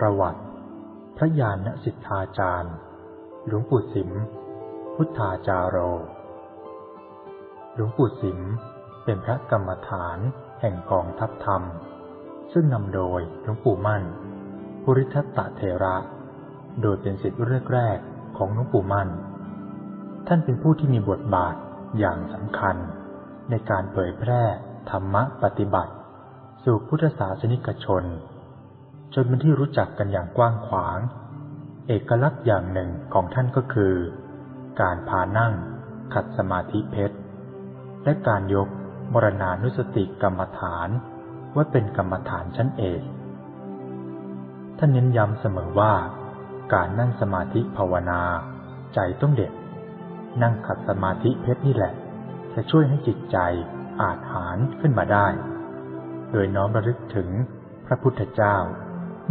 ประวัติ พระญาณสิทธาจารย์ หลวงปู่สิม พุทธาจารโร หลวงปู่สิมเป็นพระกรรมฐานแห่งกองทัพธรรม ซึ่งนำโดยหลวงปู่มั่นปุริทัตตะเทระ โดยเป็นศิษย์แรกของหลวงปู่มั่น ท่านเป็นผู้ที่มีบทบาทอย่างสำคัญ ในการเผยแพร่ธรรมะปฏิบัติ สู่พุทธศาสนิกชน จนเป็นที่รู้จักกันอย่างกว้างขวาง เอกลักษณ์อย่างหนึ่งของท่านก็คือ การพานั่ง ขัดสมาธิเพชร และการยกมรณานุสติกรรมฐานว่าเป็นกรรมฐานชั้นเอก ท่านเน้นย้ำเสมอว่า การนั่งสมาธิภาวนา ใจต้องเด็ด นั่งขัดสมาธิเพชรนี่แหละ จะช่วยให้จิตใจอาจหารขึ้นมาได้ โดยน้อมระลึกถึงพระพุทธเจ้า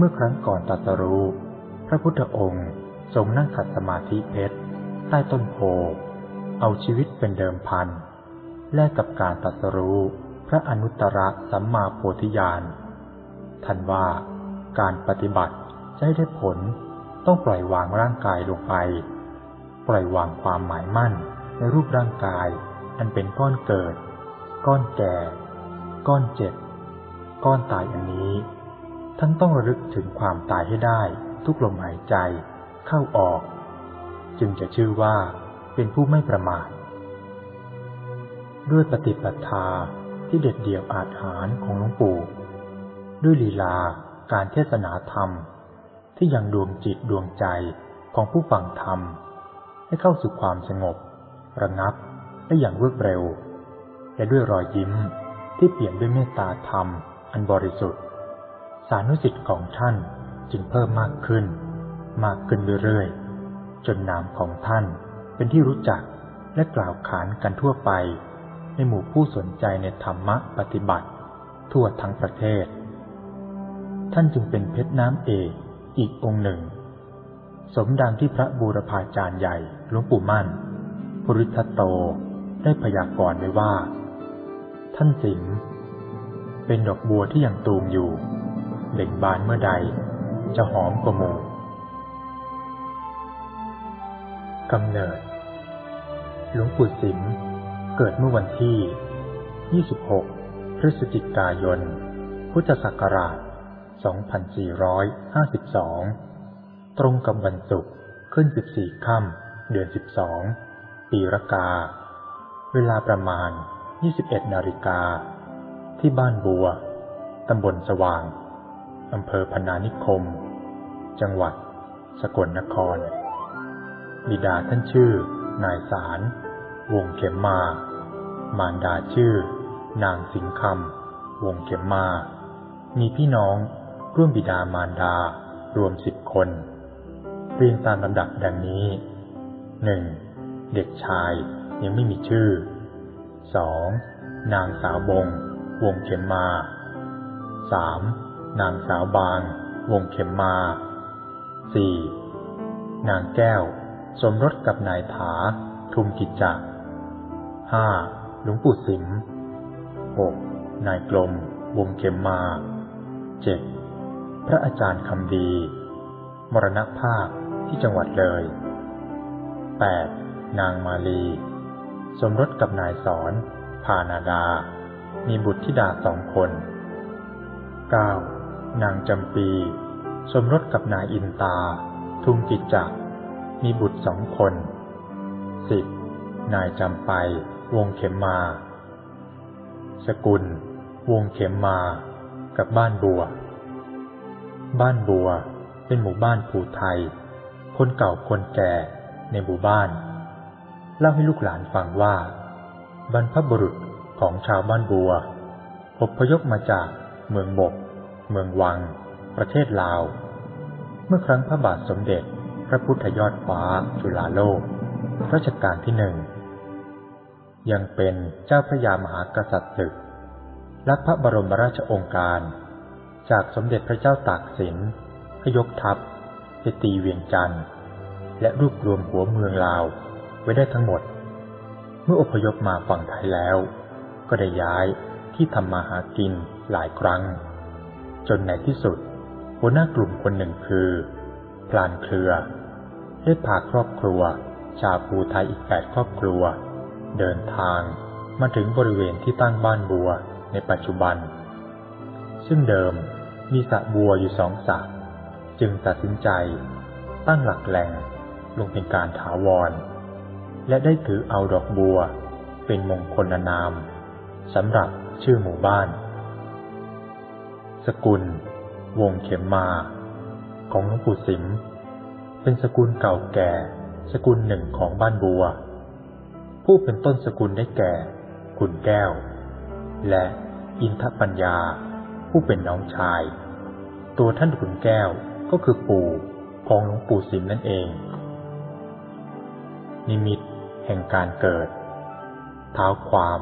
เมื่อครั้งก่อนตรัสรู้ พระพุทธองค์ทรงนั่งขัดสมาธิเพชร ใต้ต้นโพ เอาชีวิตเป็นเดิมพัน แลกกับการตรัสรู้พระอนุตตรสัมมาโพธิญาณท่านว่าการปฏิบัติจะได้ผลต้องปล่อยวางร่างกายลงไป ปล่อยวางความหมายมั่นในรูปร่างกาย อันเป็นก้อนเกิด ก้อนแก่ ก้อนเจ็บ ก้อนตายอันนี้ ท่านต้องระลึกถึงความตายให้ได้ทุกลมหายใจเข้าออก จึงจะชื่อว่าเป็นผู้ไม่ประมาท ด้วยปฏิปทาที่เด็ดเดี่ยวอาจหารของหลวงปู่ ด้วยลีลาการเทศนาธรรม ที่ยังดวงจิตดวงใจของผู้ฟังธรรม ให้เข้าสู่ความสงบ ระงับได้อย่างรวดเร็ว และด้วยรอยยิ้มที่เปลี่ยนด้วยเมตตาธรรมอันบริสุทธิ์ สานุสิทธิ์ของท่านจึงเพิ่มมากขึ้น มากขึ้นเรื่อยๆ จนนามของท่านเป็นที่รู้จักและกล่าวขานกันทั่วไป ในหมู่ผู้สนใจในธรรมะปฏิบัติ ทั่วทั้งประเทศ ท่านจึงเป็นเพชรน้ำเอกอีกองค์หนึ่ง สมดังที่พระบูรพาจารย์ใหญ่หลวงปู่มั่นภูริทัตโตได้พยากรณ์ไว้ว่า ท่านสิมเป็นดอกบัวที่ยังตูมอยู่ เบ่งบานเมื่อใด จะหอมกว่าหมูกำเนิดหลวงปู่สิมเกิดเมื่อวันที่ 26 พฤศจิกายน พุทธศักราช 2452 ตรงกับวันศุกร์ขึ้น 14 ค่ำ เดือน 12 ปีรากา เวลาประมาณ 21 นาฬิกา ที่บ้านบัว ตำบลสว่าง อำเภอพนานิคม จังหวัด สกลนคร บิดาท่านชื่อ นายสาร วงเข็มมา มารดาชื่อ นางสิงคำวงเข็มมา มีพี่น้องร่วมบิดามารดารวมสิบคน เรียงตามลำดับดังนี้หนึ่งเด็กชายยังไม่มีชื่อสองนางสาวบง วงเข็มมาสาม นางสาวบาง วงเข็มมาสี่นางแก้ว สมรสกับนายถาทุมกิจจะห้าหลวงปู่สิมหกนายกลม วงเข็มมาเจ็ดพระอาจารย์คำดี มรณภาพที่จังหวัดเลยแปดนางมาลี สมรสกับนายสอนพานาดา มีบุตรธิดาสองคนเก้า นางจำปี สมรสกับนายอินตา ทุงกิจจักมีบุตรสองคนสิบนายจำไป วงเข็มมา สกุล วงเข็มมา กับบ้านบัว บ้านบัวเป็นหมู่บ้านผูไทย คนเก่าคนแก่ในหมู่บ้าน เล่าให้ลูกหลานฟังว่า บรรพบุรุษของชาวบ้านบัวอพยพมาจากเมืองบก เมืองวัง ประเทศลาว เมื่อครั้งพระบาทสมเด็จ พระพุทธยอดฟ้าจุฬาโลก รัชกาลที่หนึ่ง ยังเป็นเจ้าพระยามหากษัตริย์ศึก รับพระบรมราชองค์การ จากสมเด็จพระเจ้าตากสินให้ยกทัพไปตีเวียงจันทร์และรวบรวมหัวเมืองลาวไว้ได้ทั้งหมด เมื่ออพยพมาฝั่งไทยแล้ว ก็ได้ย้ายที่ทำมาหากินหลายครั้ง จนในที่สุด หัวหน้ากลุ่มคนหนึ่งคือพลานเครือ ได้พาครอบครัว ชาวภูไทยอีกแปดครอบครัว เดินทางมาถึงบริเวณที่ตั้งบ้านบัวในปัจจุบัน ซึ่งเดิมมีสระบัวอยู่สองสระจึงตัดสินใจ ตั้งหลักแหล่งลงเป็นการถาวร และได้ถือเอาดอกบัว เป็นมงคลนามสำหรับชื่อหมู่บ้าน สกุล วงเข็มมา ของหลวงปู่สิม เป็นสกุลเก่าแก่ สกุลหนึ่งของบ้านบัว ผู้เป็นต้นสกุลได้แก่ ขุนแก้ว และอินทปัญญา ผู้เป็นน้องชาย ตัวท่านขุนแก้วก็คือปู่ของหลวงปู่สิมนั่นเอง นิมิตแห่งการเกิด เท้าความ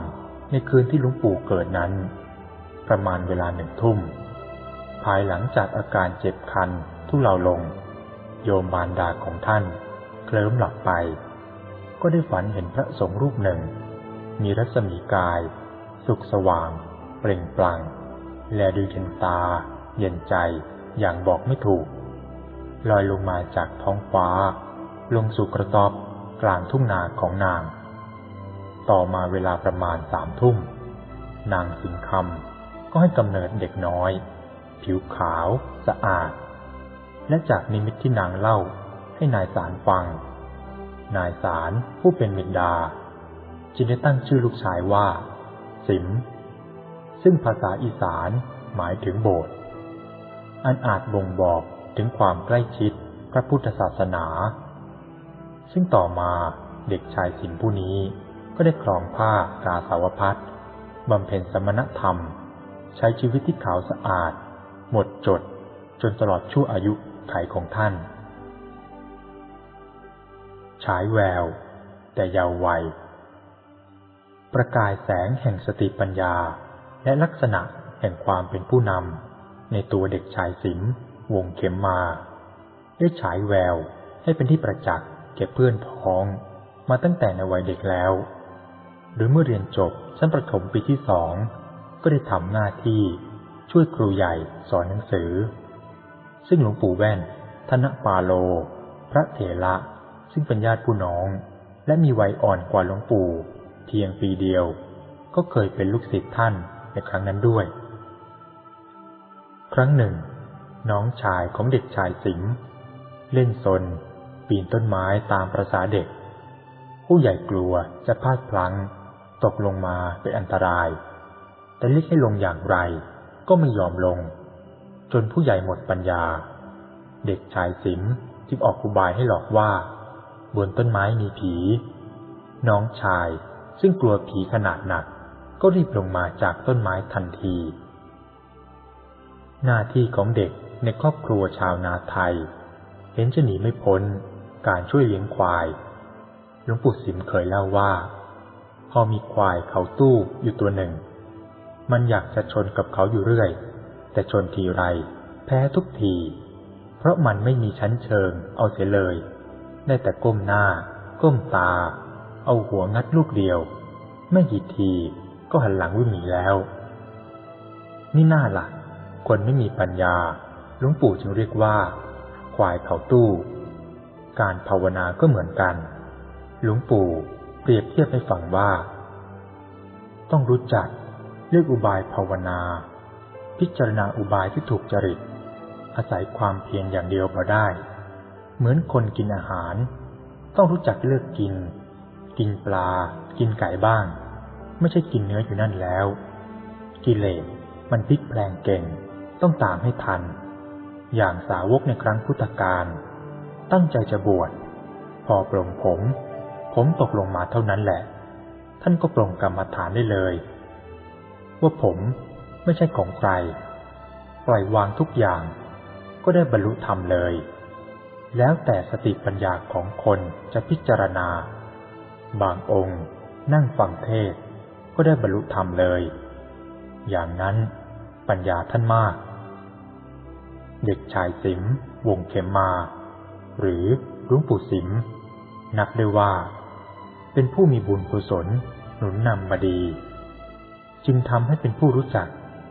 ในคืนที่หลวงปู่เกิดนั้น ประมาณเวลาหนึ่งทุ่มายหลังจากอาการเจ็บคันทุเลาลง โยมบานดาของท่าน เคลิ้มหลับไป ก็ได้ฝันเห็นพระสงฆ์รูปหนึ่ง มีรัศมีกาย สุขสว่าง เปล่งปลั่ง และดูเย็นตา เย็นใจอย่างบอกไม่ถูก ลอยลงมาจากท้องฟ้า ลงสู่กระตอบกลางทุ่งนาของนาง ต่อมาเวลาประมาณสามทุ่ม นางสิงคำก็ให้กำเนิดเด็กน้อย ผิวขาว สะอาด และจากนิมิตที่นางเล่าให้นายสารฟัง นายสารผู้เป็นมิดา จึงได้ตั้งชื่อลูกชายว่า สิม ซึ่งภาษาอีสานหมายถึงโบสถ์อันอาจบ่งบอกถึงความใกล้ชิดพระพุทธศาสนา ซึ่งต่อมาเด็กชายสิมผู้นี้ก็ได้ครองผ้ากาสาวพัดบำเพ็ญสมณธรรม ใช้ชีวิตที่ขาวสะอาด หมดจดจนตลอดชั่วอายุไขของท่าน ฉายแวว แต่ยาววัย ประกายแสงแห่งสติปัญญาและลักษณะแห่งความเป็นผู้นำในตัวเด็กชายสิมวงเข็มมา ได้ฉายแววให้เป็นที่ประจักษ์แก่เพื่อนพ้องมาตั้งแต่ในวัยเด็กแล้ว หรือเมื่อเรียนจบชั้นประถมปีที่สองก็ได้ทำหน้าที่ ช่วยครูใหญ่สอนหนังสือ ซึ่งหลวงปู่แว่น ธนปาโล พระเถระซึ่งเป็นญาติผู้น้อง และมีวัยอ่อนกว่าหลวงปู่ เพียงปีเดียว ก็เคยเป็นลูกศิษย์ท่านในครั้งนั้นด้วย ครั้งหนึ่ง น้องชายของเด็กชายสิมเล่นซน ปีนต้นไม้ตามประษาเด็ก ผู้ใหญ่กลัวจะพลาดพลั้ง ตกลงมาเป็นอันตราย แต่เรียกให้ลงอย่างไร ก็ไม่ยอมลง จนผู้ใหญ่หมดปัญญา เด็กชายสิมจึงออกอุบายให้หลอกว่า บนต้นไม้มีผี น้องชายซึ่งกลัวผีขนาดหนัก ก็รีบลงมาจากต้นไม้ทันที หน้าที่ของเด็กในครอบครัวชาวนาไทย เห็นจะหนีไม่พ้นการช่วยเลี้ยงควายหลวงปู่สิมเคยเล่าว่า พอมีควายเขาตู้อยู่ตัวหนึ่ง มันอยากจะชนกับเขาอยู่เรื่อย แต่ชนทีไร แพ้ทุกที เพราะมันไม่มีชั้นเชิง เอาเสียเลย ได้แต่ก้มหน้า ก้มตา เอาหัวงัดลูกเดียว ไม่กี่ทีก็หันหลังวิ่งหนีแล้ว นี่น่าละ่ะ คนไม่มีปัญญาหลวงปู่จึงเรียกว่า ควายเขาตู้ การภาวนาก็เหมือนกัน หลวงปู่เปรียบเทียบให้ฟังว่า ต้องรู้จัก เลือกอุบายภาวนา พิจารณาอุบายที่ถูกจริต อาศัยความเพียรอย่างเดียวพอได้ เหมือนคนกินอาหาร ต้องรู้จักเลือกกิน กินปลา กินไก่บ้าง ไม่ใช่กินเนื้ออยู่นั่นแล้ว กิเลสมันพลิกแปลงเก่ง ต้องตามให้ทัน อย่างสาวกในครั้งพุทธกาลตั้งใจจะบวช พอปลงผม ผมตกลงมาเท่านั้นแหละ ท่านก็ปลงกรรมฐานได้เลย ว่าผมไม่ใช่ของใคร ปล่อยวางทุกอย่าง ก็ได้บรรลุธรรมเลย แล้วแต่สติปัญญาของคนจะพิจารณา บางองค์นั่งฟังเทศก็ได้บรรลุธรรมเลย อย่างนั้นปัญญาท่านมาก เด็กชายสิมวงเข็มมา หรือหลวงปู่สิม นับได้ว่า เป็นผู้มีบุญกุศลหนุนนำมาดี จึงทำให้เป็นผู้รู้จัก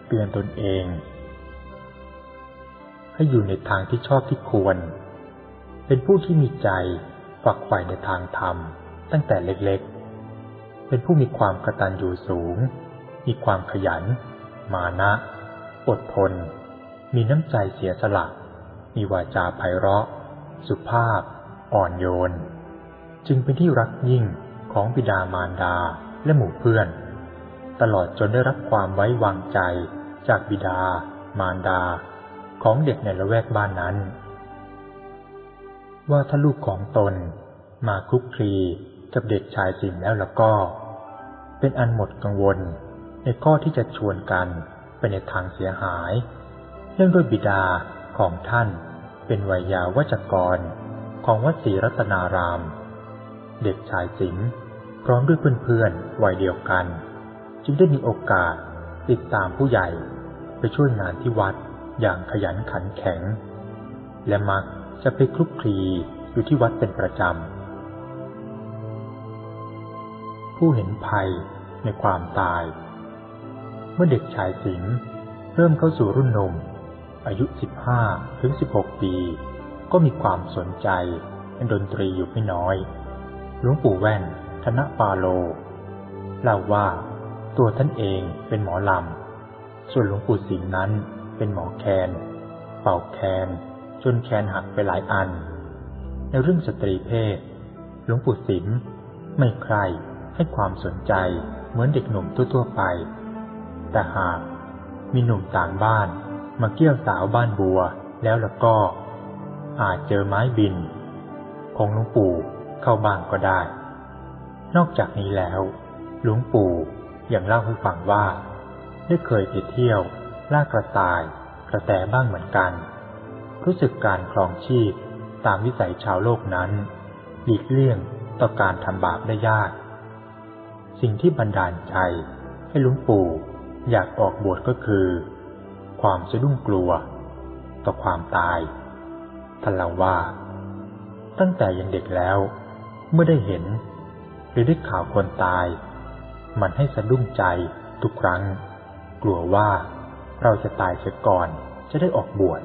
เตือนตนเอง ให้อยู่ในทางที่ชอบที่ควร เป็นผู้ที่มีใจฝักใฝ่ในทางธรรม ตั้งแต่เล็กๆ เป็นผู้มีความกระตัญญูสูง มีความขยัน มานะ อดทน มีน้ำใจเสียสละ มีวาจาไพเราะ สุภาพ อ่อนโยน จึงเป็นที่รักยิ่งของบิดามารดาและหมู่เพื่อน ตลอดจนได้รับความไว้วางใจจากบิดา มารดา ของเด็กในละแวกบ้านนั้น ว่าถ้าลูกของตนมาคลุกคลีกับเด็กชายสิงแล้วแล้วก็ เป็นอันหมดกังวลในข้อที่จะชวนกันไปในทางเสียหายเนื่องด้วยบิดาของท่านเป็นวัยยาวัจกรของวัดศรีรัตนาราม เด็กชายสิงพร้อมด้วยเพื่อนๆวัยเดียวกัน จึงได้มีโอกาสติดตามผู้ใหญ่ไปช่วยงานที่วัดอย่างขยันขันแข็ง และมักจะไปคลุกคลีอยู่ที่วัดเป็นประจำ ผู้เห็นภัยในความตาย เมื่อเด็กชายสิงห์เริ่มเข้าสู่รุ่นนม อายุ 15 ถึง 16 ปี ก็มีความสนใจในดนตรีอยู่ไม่น้อย หลวงปู่แว่นธนปาโล เล่าว่า ตัวท่านเองเป็นหมอลำ ส่วนหลวงปู่สิงห์นั้นเป็นหมอแคน เป่าแคน จนแคนหักไปหลายอัน ในเรื่องสตรีเพศ หลวงปู่สิมไม่ใครให้ความสนใจเหมือนเด็กหนุ่มทั่วๆไป แต่หากมีหนุ่มต่างบ้านมาเกี่ยวสาวบ้านบัวแล้วแล้วก็ อาจเจอไม้บิน ของหลวงปู่เข้าบ้างก็ได้ นอกจากนี้แล้ว หลวงปู่ ยังเล่าให้ฟังว่าได้เคยไปเที่ยวล่ากระต่าย กระแตบ้างเหมือนกัน รู้สึกการครองชีพตามวิสัยชาวโลกนั้น หลีกเลี่ยงต่อการทำบาปได้ยาก สิ่งที่บันดาลใจให้ลวงปู่อยากออกบวชก็คือ ความสะดุ้งกลัว ต่อความตายท่านเล่าว่า ตั้งแต่ยังเด็กแล้ว เมื่อได้เห็น หรือได้ข่าวคนตาย มันให้สะดุ้งใจทุกครั้ง กลัวว่าเราจะตายเสียก่อนจะได้ออกบวช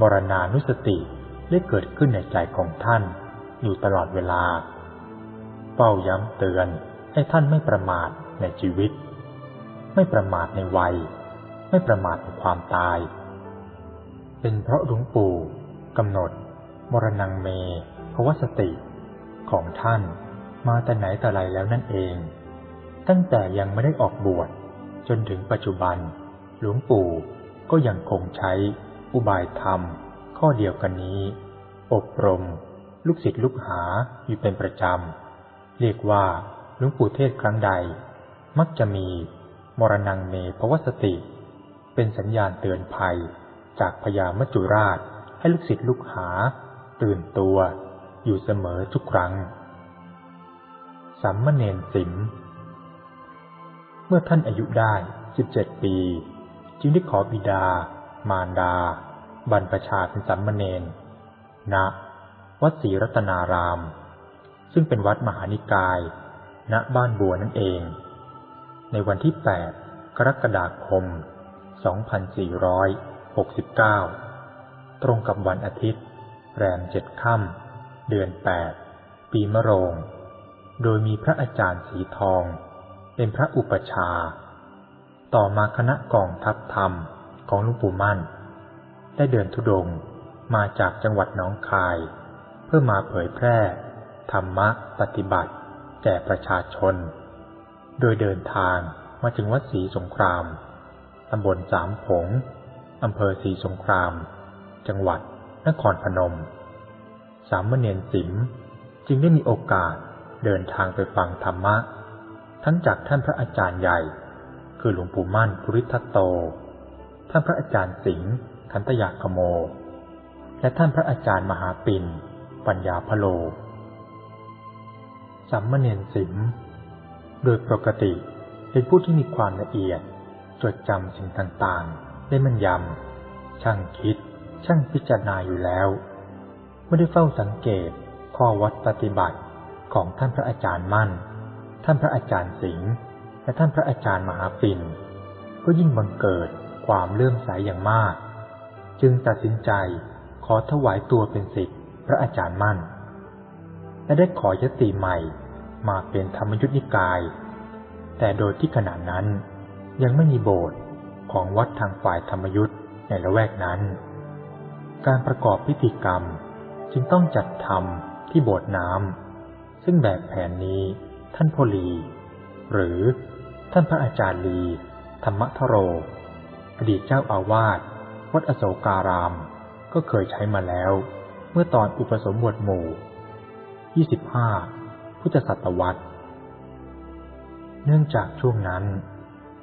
มรณานุสติได้เกิดขึ้นในใจของท่านอยู่ตลอดเวลาเฝ้าย้ำเตือนให้ท่านไม่ประมาทในชีวิต ไม่ประมาทในวัย ไม่ประมาทในความตาย เป็นเพราะหลวงปู่กำหนด มรณงเมภวสติของท่านมาแต่ไหนแต่ไรแล้วนั่นเอง ตั้งแต่ยังไม่ได้ออกบวชจนถึงปัจจุบัน หลวงปู่ก็ยังคงใช้อุบายธรรม ข้อเดียวกันนี้ อบรม ลูกศิษย์ลูกหาอยู่เป็นประจำ เรียกว่าหลวงปู่เทศครั้งใด มักจะมีมรณงเมภวสติ เป็นสัญญาณเตือนภัย จากพญามจุราชให้ลูกศิษย์ลูกหา ตื่นตัว อยู่เสมอทุกครั้งสัมมเนนสิม เมื่อท่านอายุได้สิบเจ็ดปี จึงได้ขอบิดา มารดา บรรพชาเป็นสัมมเนนณวัดศรีรัตนาราม ซึ่งเป็นวัดมหานิกาย ณบ้านบัวนั่นเอง ในวันที่ 8 กรกฎาคม 2469 ตรงกับวันอาทิตย์ แรมเจ็ดค่ำเดือน 8 ปีมะโรง โดยมีพระอาจารย์สีทอง เป็นพระอุปชา ต่อมาคณะกองทัพธรรมของหลวงปู่มั่น ได้เดินทุดงมาจากจังหวัดน้องคาย เพื่อมาเผยแพร่ ธรรมะปฏิบัติ แก่ประชาชน โดยเดินทางมาถึงวัดศรีสงครามตำบลสามผงอำเภอศรีสงคราม จังหวัดนครพนม สามเณรสิมจึงได้มีโอกาสเดินทางไปฟังธรรมะ ทั้งจากท่านพระอาจารย์ใหญ่ คือหลวงปู่มั่นภูริทัตโต ท่านพระอาจารย์สิงห์คันตยาคโม และท่านพระอาจารย์มหาปินปัญญาพโล สัมมเนรสิมโดยปกติเป็นผู้ที่มีความละเอียด จดจำสิ่งต่างๆ ได้มันยำ ช่างคิด ช่างพิจารณาอยู่แล้ว ไม่ได้เฝ้าสังเกตข้อวัดปฏิบัติของท่านพระอาจารย์มั่น ท่านพระอาจารย์สิงห์และท่านพระอาจารย์มหาปินก็ยิ่งบังเกิดความเลื่อมใสอย่างมาก จึงตัดสินใจขอถวายตัวเป็นศิษย์พระอาจารย์มั่น และได้ขอยติใหม่มาเป็นธรรมยุทธนิกาย แต่โดยที่ขณะนั้นยังไม่มีโบสถ์ของวัดทางฝ่ายธรรมยุทธในละแวกนั้น การประกอบพิธีกรรมจึงต้องจัดทำที่โบสถ์น้ำซึ่งแบบแผนนี้ ท่านพลี หรือท่านพระอาจารย์ลี ธรรมทโร อดีตเจ้าอาวาสวัดอโศการาม ก็เคยใช้มาแล้ว เมื่อตอนอุปสมบทหมู่ 25 พุทธศตวรรษ เนื่องจากช่วงนั้น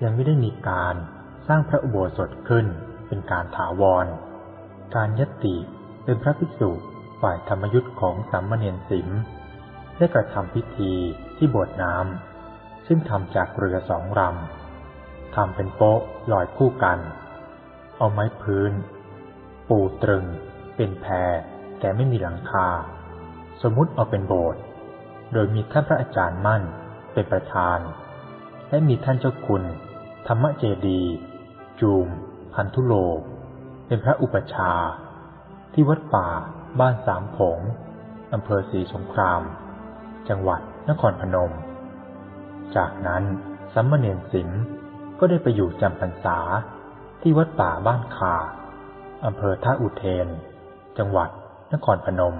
ยังไม่ได้มีการสร้างพระอุโบสถขึ้นเป็นการถาวร การยติเป็นพระภิกษุฝ่ายธรรมยุทธ์ของสามเณรสิม ได้กระทำพิธีที่บสถ์น้ำซึ่งทำจากเรือสองลำทำเป็นโป๊ะลอยคู่กัน เอาไม้พื้น ปูตรึง เป็นแพรแต่ไม่มีหลังคา สมมุติเอาเป็นโบสถ์โดยมีท่านพระอาจารย์มั่นเป็นประธาน และมีท่านเจ้าคุณ ธรรมเจดี จูม พันธุโล เป็นพระอุปชา ที่วัดป่า บ้านสามผงอำเภอศรีสงคราม จังหวัดนครพนม จากนั้นสัมมเนนสิมก็ได้ไปอยู่จำพรรษาที่วัดป่าบ้านคาอำเภอท่าอุเทน จังหวัดนครพนม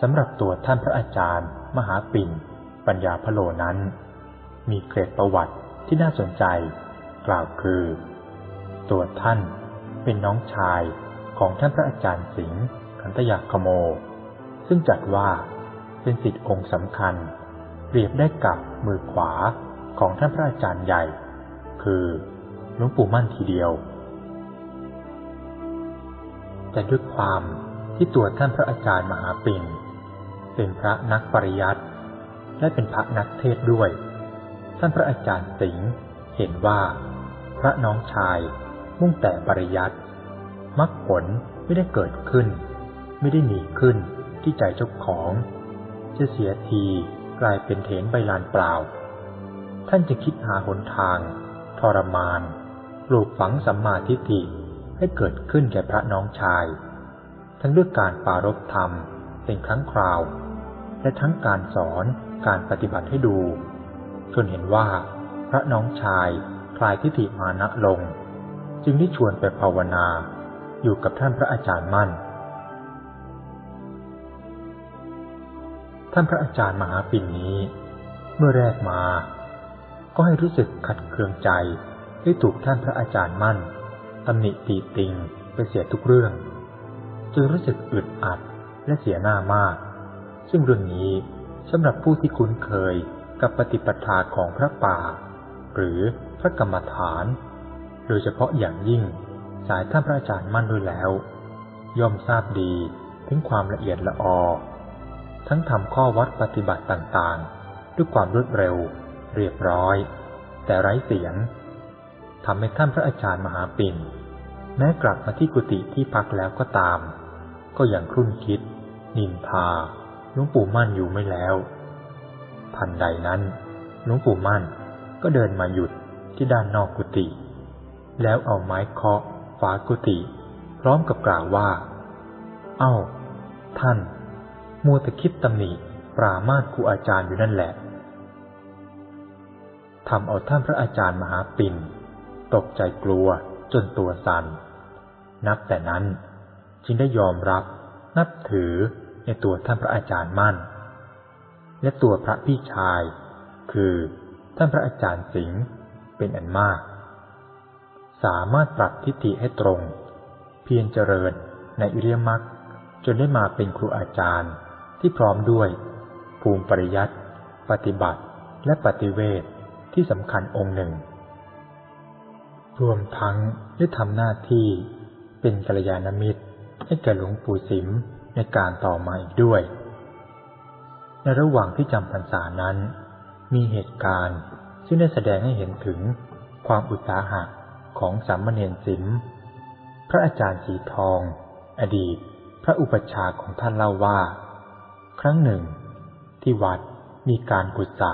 สำหรับตัวท่านพระอาจารย์ มหาปิ่น ปัญญาพโลนั้น มีเกรดประวัติที่น่าสนใจ กล่าวคือ ตัวท่านเป็นน้องชายของท่านพระอาจารย์สิงห์ขันตยาคโม ซึ่งจัดว่าเป็นสิทธิองค์สำคัญ เปรียบได้กับมือขวาของท่านพระอาจารย์ใหญ่ คือหลวงปู่มั่นทีเดียว แต่ด้วยความที่ตัวท่านพระอาจารย์มหาปิ่นเป็นพระนักปริยัติและเป็นพระนักเทศด้วย ท่านพระอาจารย์สิงห์เห็นว่า พระน้องชายมุ่งแต่ปริยัติมรรคผลไม่ได้เกิดขึ้น ไม่ได้มีขึ้น ที่ใจเจ้าของ จะเสียทีกลายเป็นเถนใบลานเปล่า ท่านจะคิดหาหนทาง ทรมาน ปลูกฝังสัมมาทิฏฐิให้เกิดขึ้นแก่พระน้องชาย ทั้งด้วยการปารบธรรมเป็นครั้งคราว และทั้งการสอนการปฏิบัติให้ดู จนเห็นว่าพระน้องชายคลายทิฏฐิมานะลง จึงได้ชวนไปภาวนา อยู่กับท่านพระอาจารย์มั่น ท่านพระอาจารย์มหาปิ่นนี้ เมื่อแรกมา ก็ให้รู้สึกขัดเคืองใจที่ถูกท่านพระอาจารย์มั่นตำหนิตีติงไปเสียทุกเรื่อง จึงรู้สึกอึดอัดและเสียหน้ามาก ซึ่งเรื่องนี้สำหรับผู้ที่คุ้นเคยกับปฏิปทาของพระป่า หรือพระกรรมฐาน โดยเฉพาะอย่างยิ่งสายท่านพระอาจารย์มั่นด้วยแล้ว ย่อมทราบดีถึงความละเอียดละออ ทั้งทำข้อวัดปฏิบัติต่างๆ ด้วยความรวดเร็ว เรียบร้อย แต่ไร้เสียงทำให้ท่านพระอาจารย์มหาปิ่น แม้กลับมาที่กุฏิที่พักแล้วก็ตาม ก็ยังครุ่นคิด นินทาหลวงปู่มั่นอยู่ไม่แล้ว ทันใดนั้นหลวงปู่มั่นก็เดินมาหยุดที่ด้านนอกกุฏิแล้วเอาไม้เคาะฝากุฏิพร้อมกับกล่าวว่า เอ้า ท่าน มัวแต่คิดตำหนิปรามาสครูอาจารย์อยู่นั่นแหละทำเอาท่านพระอาจารย์มหาปิ่น ตกใจกลัวจนตัวสัน่นนับแต่นั้นจึงได้ยอมรับนับถือในตัวท่านพระอาจารย์มั่น และตัวพระพี่ชาย คือท่านพระอาจารย์สิงห์เป็นอันมาก สามารถปรับทิฏฐิให้ตรง เพียรเจริญในอิริยมรรคจนได้มาเป็นครูอาจารย์ ที่พร้อมด้วย ภูมิปริยัติปฏิบัติ และปฏิเวทที่สำคัญองค์หนึ่ง รวมทั้งได้ทำหน้าที่เป็นกัลยาณมิตร ให้แก่หลวงปู่สิมในการต่อมาอีกด้วย ในระหว่างที่จำพรรษานั้น มีเหตุการณ์ซึ่งได้แสดงให้เห็นถึงความอุตสาหะของสามเณรสิมพระอาจารย์สีทอง อดีต พระอุปชาของท่านเล่าว่า รั้งหนึ่ง ที่วัดมีการขุดสระ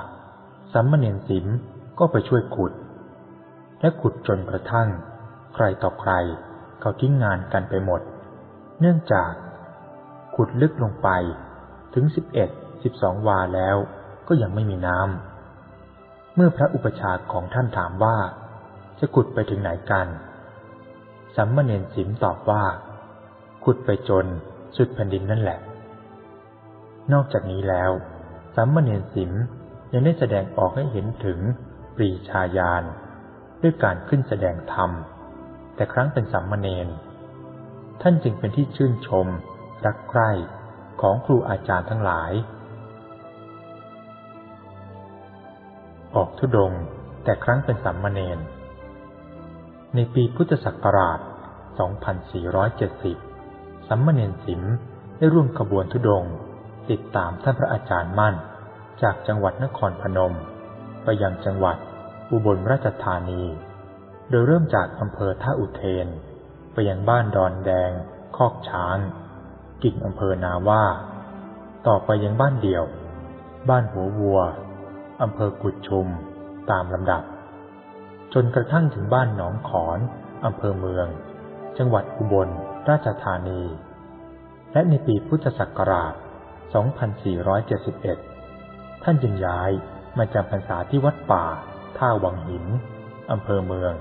สามมเณรสิมก็ไปช่วยขุด และขุดจนกระทั่ง ใครต่อใครเขาทิ้งงานกันไปหมด เนื่องจาก ขุดลึกลงไปถึงสิบเอ็ดสิบสองวาแล้วก็ยังไม่มีน้ำ เมื่อพระอุปชาของท่านถามว่า จะขุดไปถึงไหนกัน สัมมาเนนสิมตอบว่า ขุดไปจนสุดแผ่นดินนั่นแหละ นอกจากนี้แล้วสัมมาเนนสิมยังได้แสดงออกให้เห็นถึงปรีชาญาณด้วยการขึ้นแสดงธรรม แต่ครั้งเป็นสัมมาเนนท่านจึงเป็นที่ชื่นชม รักใคร่ของครูอาจารย์ทั้งหลาย ออกทุดงแต่ครั้งเป็นสัมมาเนนในปีพุทธศักราช 2470 สัมมาเนนสิมได้ร่วมขบวนทุดง ติดตามท่านพระอาจารย์มั่น จากจังหวัดนครพนม ไปยังจังหวัดอุบลราชธานี โดยเริ่มจากอำเภอท่าอุเทน ไปยังบ้านดอนแดง คอกช้าง กิ่งอำเภอนาว่า ต่อไปยังบ้านเดี่ยว บ้านหัววัวอำเภอกุดชุม ตามลำดับ จนกระทั่งถึงบ้านหนองขอนอำเภอเมือง จังหวัดอุบลราชธานี และในปีพุทธศักราช 2471 ท่านจึงย้ายมาจำพรรษาที่วัดป่า ท่าวังหิน อำเภอเมือง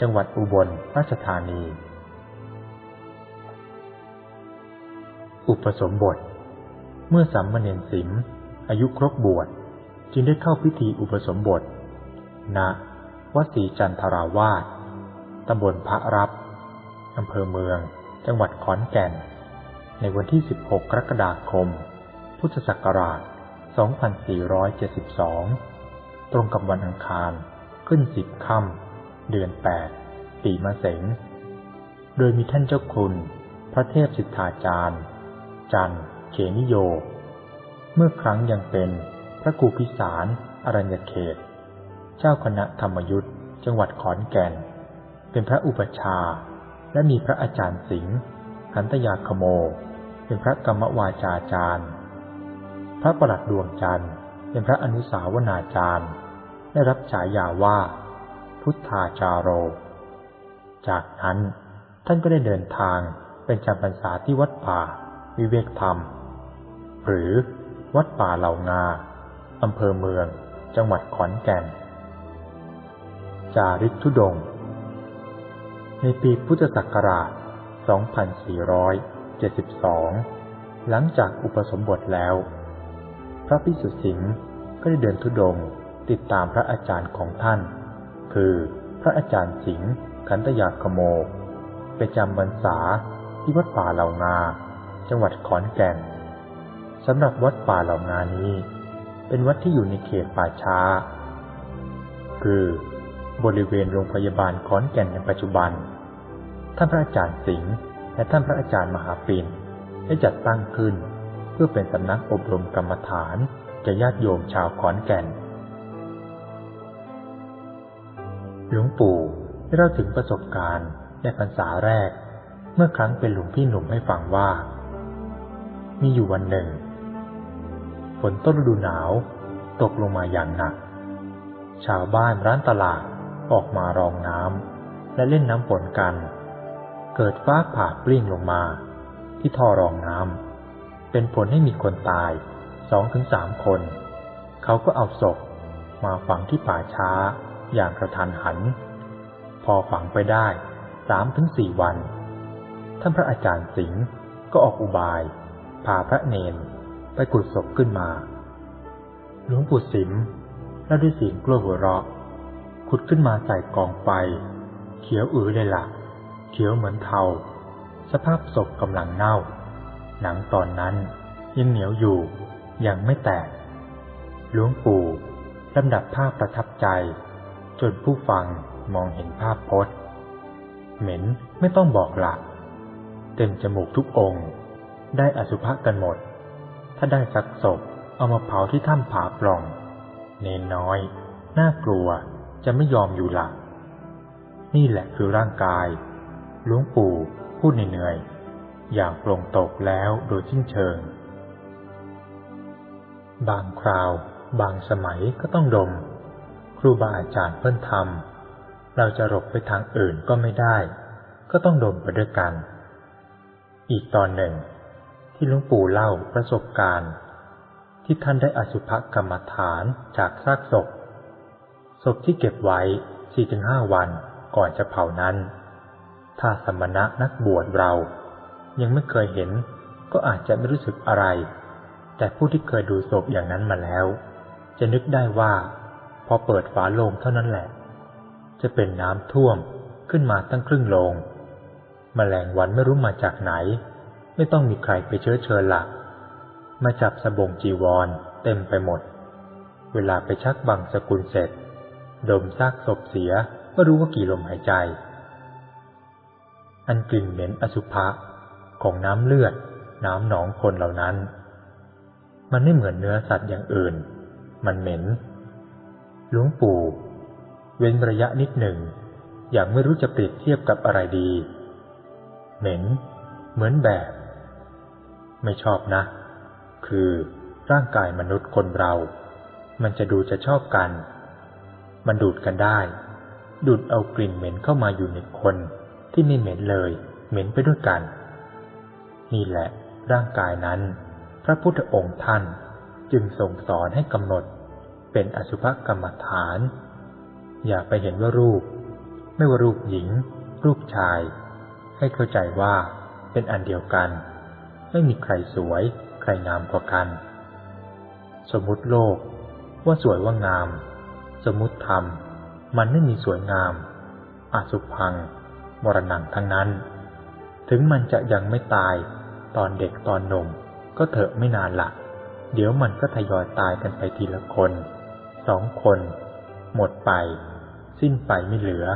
จังหวัดอุบลราชธานี อุปสมบท เมื่อสัมมเนนสิม อายุครบบวช จึงได้เข้าพิธีอุปสมบท ณ วัดศรีจันทราวาสตำบลพระรับ อำเภอเมือง จังหวัดขอนแก่น ในวันที่ 16 กรกฎาคม พุทธศักราช 2472 ตรงกับวันอังคารขึ้นสิบค่ำเดือนแปดปีมะเสง โดยมีท่านเจ้าคุณ พระเทพสิทธาจารย์ จันเขนิโย เมื่อครั้งยังเป็นพระครูพิสารอรัญญเขต เจ้าคณะธรรมยุทธ์จังหวัดขอนแก่น เป็นพระอุปชา และมีพระอาจารย์สิงห์ขันตยาคโม เป็นพระกรรมวาจาจารย์ ระประหลัดดวงจันทร์เป็นพระอนุสาวนาจารย์ ได้รับฉายาว่า พุทธาจารโร จากนั้นท่านก็ได้เดินทางเป็นจำพรรษาที่วัดป่า วิเวกธรรม หรือวัดป่าเหล่างาอำเภอเมือง จังหวัดขอนแก่น จาริกทุดง ในปีพุทธศักราช 2472 หลังจากอุปสมบทแล้ว พระพิสุสิงห์ก็ได้เดินทุดงติดตามพระอาจารย์ของท่าน คือพระอาจารย์สิงห์ขันตยาคโม ไปจำพรรษาที่วัดป่าเหล่างา จังหวัดขอนแก่นสำหรับวัดป่าเหล่างานี้ เป็นวัดที่อยู่ในเขตป่าช้า คือบริเวณโรงพยาบาลขอนแก่นในปัจจุบัน ท่านพระอาจารย์สิงห์และท่านพระอาจารย์มหาปินได้จัดตั้งขึ้น เพื่อเป็นสำนักอบรมกรรมฐานแก่ญาติโยมชาวขอนแก่น หลวงปู่ได้เล่าถึงประสบการณ์ในพรรษาแรก เมื่อครั้งเป็นหลวงพี่หนุ่มให้ฟังว่า มีอยู่วันหนึ่ง ฝนต้นฤดูหนาว ตกลงมาอย่างหนัก ชาวบ้านร้านตลาดออกมารองน้ำและเล่นน้ำฝนกัน เกิดฟ้าผ่าปลิ้งลงมา ที่ท่อรองน้ำ เป็นผลให้มีคนตายสองถึงสามคน เขาก็เอาศพมาฝังที่ป่าช้าอย่างกระทันหัน พอฝังไปได้สามถึงสี่วัน ท่านพระอาจารย์สิงห์ก็ออกอุบายพาพระเนนไปกุดศพขึ้นมา หลวงปู่สิมเล่าด้วยเสียงกลัวหัวเราะ ขุดขึ้นมาใส่กองไฟเขียวอือเลยละ่ะ เขียวเหมือนเทา สภาพศพกำลังเน่า หนังตอนนั้นยังเหนียวอยู่ ยังไม่แตก หลวงปู่ลำดับภาพประทับใจ จนผู้ฟังมองเห็นภาพพจน์ เหม็นไม่ต้องบอกหลัก เต็มจมูกทุกองค์ ได้อสุภะกันหมด ถ้าได้สักศพเอามาเผาที่ถ้ำผาปล่อง เนนน้อย น่ากลัวจะไม่ยอมอยู่หลัก นี่แหละคือร่างกาย หลวงปู่พูดเหนื่อยๆ อย่างปลงตกแล้วโดยสิ้นเชิง บางคราว บางสมัยก็ต้องดม ครูบาอาจารย์เพิ่นทำเราจะหลบไปทางอื่นก็ไม่ได้ ก็ต้องดมไปด้วยกัน อีกตอนหนึ่ง ที่หลวงปู่เล่าประสบการณ์ ที่ท่านได้อสุภกรรมฐานจากซากศพ ศพที่เก็บไว้สี่ถึงห้าวันก่อนจะเผานั้น ถ้าสมณะนักบวชเรา ยังไม่เคยเห็น ก็อาจจะไม่รู้สึกอะไร แต่ผู้ที่เคยดูศพอย่างนั้นมาแล้ว จะนึกได้ว่า พอเปิดฝาโลงเท่านั้นแหละ จะเป็นน้ำท่วมขึ้นมาตั้งครึ่งโลงมแมลงวันไม่รู้มาจากไหน ไม่ต้องมีใครไปเชื้อเชิญหลัก มาจับสบงจีวรเต็มไปหมด เวลาไปชักบังสกุลเสร็จ ดมซากศพเสียก็รู้ว่ากี่ลมหายใจ อันกลิ่นเหม็นอสุภะ ของน้ำเลือด น้ำหนองคนเหล่านั้น มันไม่เหมือนเนื้อสัตว์อย่างอื่น มันเหม็นหลวงปู่ เว้นระยะนิดหนึ่ง อย่างไม่รู้จะเปรียบเทียบกับอะไรดี เหม็น เหมือนแบบ ไม่ชอบนะ คือร่างกายมนุษย์คนเรา มันจะดูจะชอบกัน มันดูดกันได้ ดูดเอากลิ่นเหม็นเข้ามาอยู่ในคนที่ไม่เหม็นเลย เหม็นไปด้วยกัน นี่แหละ ร่างกายนั้น พระพุทธองค์ท่านจึงทรงสอนให้กำหนด เป็นอสุภกรรมฐาน อย่าไปเห็นว่ารูป ไม่ว่ารูปหญิง รูปชาย ให้เข้าใจว่าเป็นอันเดียวกัน ไม่มีใครสวย ใครงามกว่ากัน สมมุติโลกว่าสวยว่างาม สมมุติธรรม มันไม่มีสวยงามอสุพังมรณงทั้งนั้น ถึงมันจะยังไม่ตาย ตอนเด็กตอนหนุ่มก็เถอะไม่นานละเดี๋ยวมันก็ทยอยตายกันไปทีละคน สองคน หมดไป สิ้นไปไม่เหลือ